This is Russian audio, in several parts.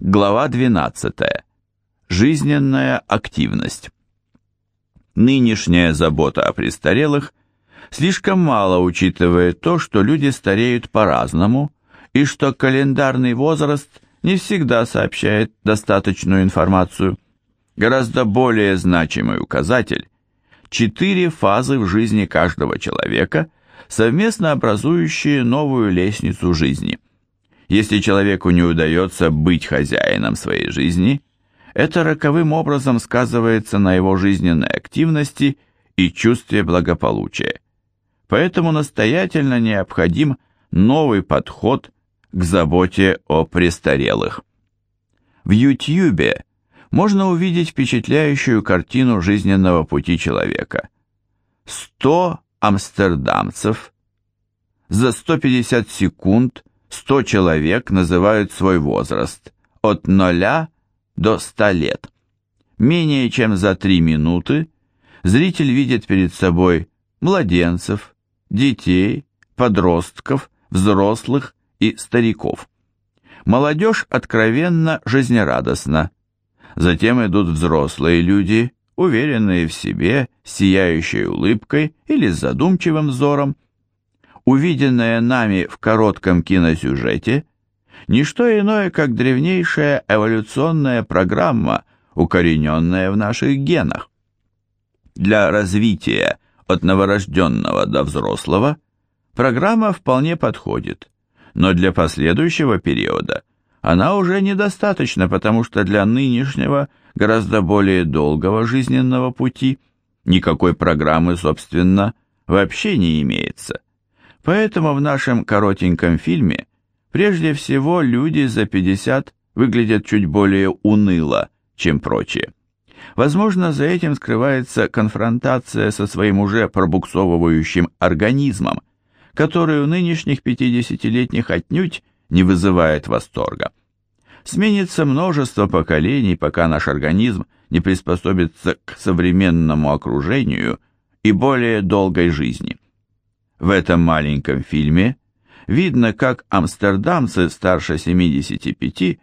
Глава 12. Жизненная активность. Нынешняя забота о престарелых слишком мало учитывает то, что люди стареют по-разному и что календарный возраст не всегда сообщает достаточную информацию. Гораздо более значимый указатель – четыре фазы в жизни каждого человека, совместно образующие новую лестницу жизни. Если человеку не удается быть хозяином своей жизни, это роковым образом сказывается на его жизненной активности и чувстве благополучия. Поэтому настоятельно необходим новый подход к заботе о престарелых. В Ютьюбе можно увидеть впечатляющую картину жизненного пути человека. 100 амстердамцев за 150 секунд – 100 человек называют свой возраст от 0 до 100 лет. Менее чем за 3 минуты зритель видит перед собой младенцев, детей, подростков, взрослых и стариков. Молодежь откровенно жизнерадостна. Затем идут взрослые люди, уверенные в себе, сияющей улыбкой или с задумчивым взором, увиденное нами в коротком киносюжете, не что иное, как древнейшая эволюционная программа, укорененная в наших генах. Для развития от новорожденного до взрослого программа вполне подходит, но для последующего периода она уже недостаточна, потому что для нынешнего, гораздо более долгого жизненного пути никакой программы, собственно, вообще не имеется. Поэтому в нашем коротеньком фильме прежде всего люди за 50 выглядят чуть более уныло, чем прочие. Возможно, за этим скрывается конфронтация со своим уже пробуксовывающим организмом, который у нынешних 50-летних отнюдь не вызывает восторга. Сменится множество поколений, пока наш организм не приспособится к современному окружению и более долгой жизни. В этом маленьком фильме видно, как амстердамцы старше 75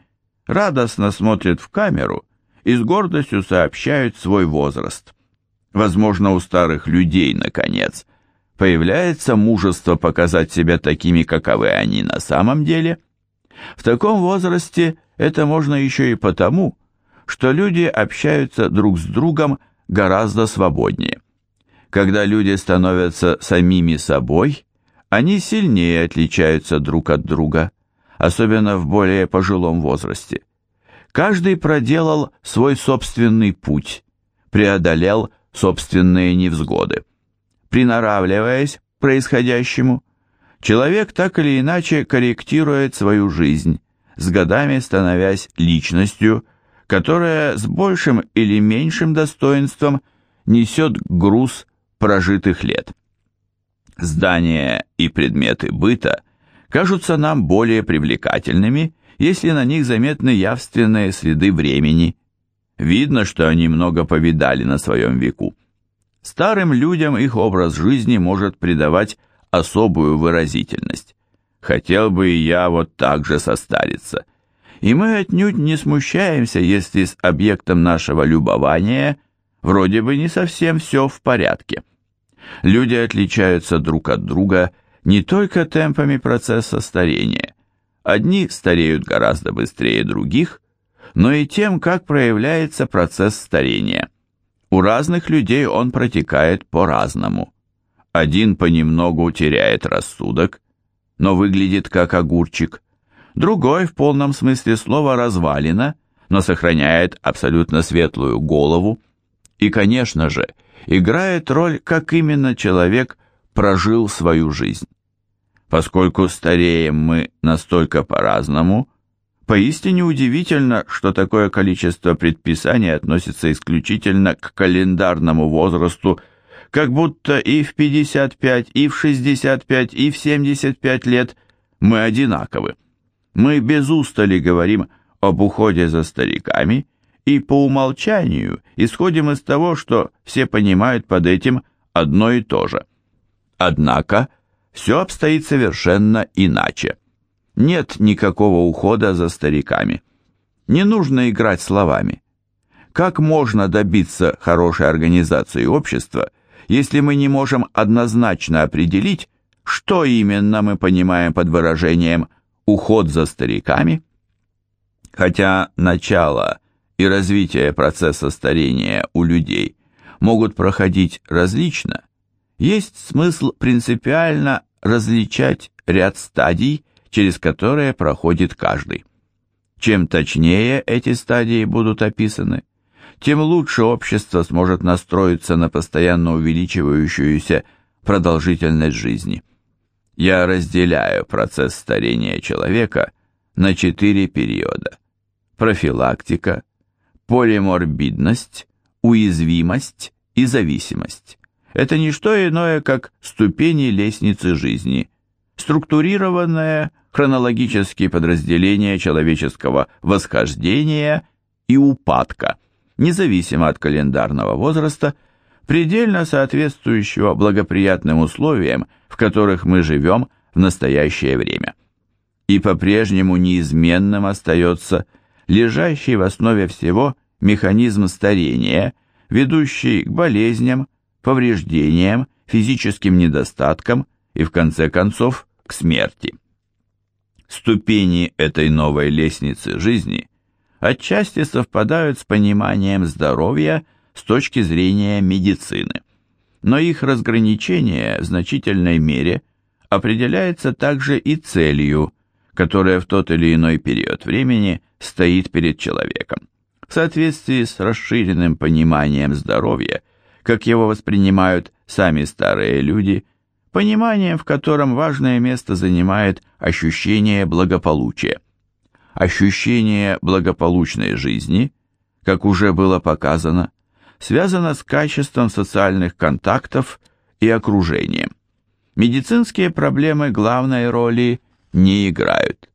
радостно смотрят в камеру и с гордостью сообщают свой возраст. Возможно, у старых людей, наконец, появляется мужество показать себя такими, каковы они на самом деле. В таком возрасте это можно еще и потому, что люди общаются друг с другом гораздо свободнее. Когда люди становятся самими собой, они сильнее отличаются друг от друга, особенно в более пожилом возрасте. Каждый проделал свой собственный путь, преодолел собственные невзгоды. Приноравливаясь к происходящему, человек так или иначе корректирует свою жизнь, с годами становясь личностью, которая с большим или меньшим достоинством несет груз прожитых лет. Здания и предметы быта кажутся нам более привлекательными, если на них заметны явственные следы времени. Видно, что они много повидали на своем веку. Старым людям их образ жизни может придавать особую выразительность. Хотел бы и я вот так же состариться. И мы отнюдь не смущаемся, если с объектом нашего любования вроде бы не совсем все в порядке. Люди отличаются друг от друга не только темпами процесса старения. Одни стареют гораздо быстрее других, но и тем, как проявляется процесс старения. У разных людей он протекает по-разному. Один понемногу теряет рассудок, но выглядит как огурчик. Другой в полном смысле слова развалина, но сохраняет абсолютно светлую голову. И, конечно же, играет роль, как именно человек прожил свою жизнь. Поскольку стареем мы настолько по-разному, поистине удивительно, что такое количество предписаний относится исключительно к календарному возрасту, как будто и в 55, и в 65, и в 75 лет мы одинаковы. Мы без устали говорим об уходе за стариками и по умолчанию исходим из того, что все понимают под этим одно и то же. Однако все обстоит совершенно иначе. Нет никакого ухода за стариками. Не нужно играть словами. Как можно добиться хорошей организации общества, если мы не можем однозначно определить, что именно мы понимаем под выражением «уход за стариками»? Хотя начало и развитие процесса старения у людей могут проходить различно, есть смысл принципиально различать ряд стадий, через которые проходит каждый. Чем точнее эти стадии будут описаны, тем лучше общество сможет настроиться на постоянно увеличивающуюся продолжительность жизни. Я разделяю процесс старения человека на четыре периода. Профилактика, полиморбидность, уязвимость и зависимость. Это не что иное, как ступени лестницы жизни, структурированное хронологические подразделения человеческого восхождения и упадка, независимо от календарного возраста, предельно соответствующего благоприятным условиям, в которых мы живем в настоящее время. И по-прежнему неизменным остается лежащий в основе всего механизм старения, ведущий к болезням, повреждениям, физическим недостаткам и, в конце концов, к смерти. Ступени этой новой лестницы жизни отчасти совпадают с пониманием здоровья с точки зрения медицины, но их разграничение в значительной мере определяется также и целью, которая в тот или иной период времени стоит перед человеком. В соответствии с расширенным пониманием здоровья, как его воспринимают сами старые люди – пониманием, в котором важное место занимает ощущение благополучия. Ощущение благополучной жизни, как уже было показано, связано с качеством социальных контактов и окружением. Медицинские проблемы главной роли не играют.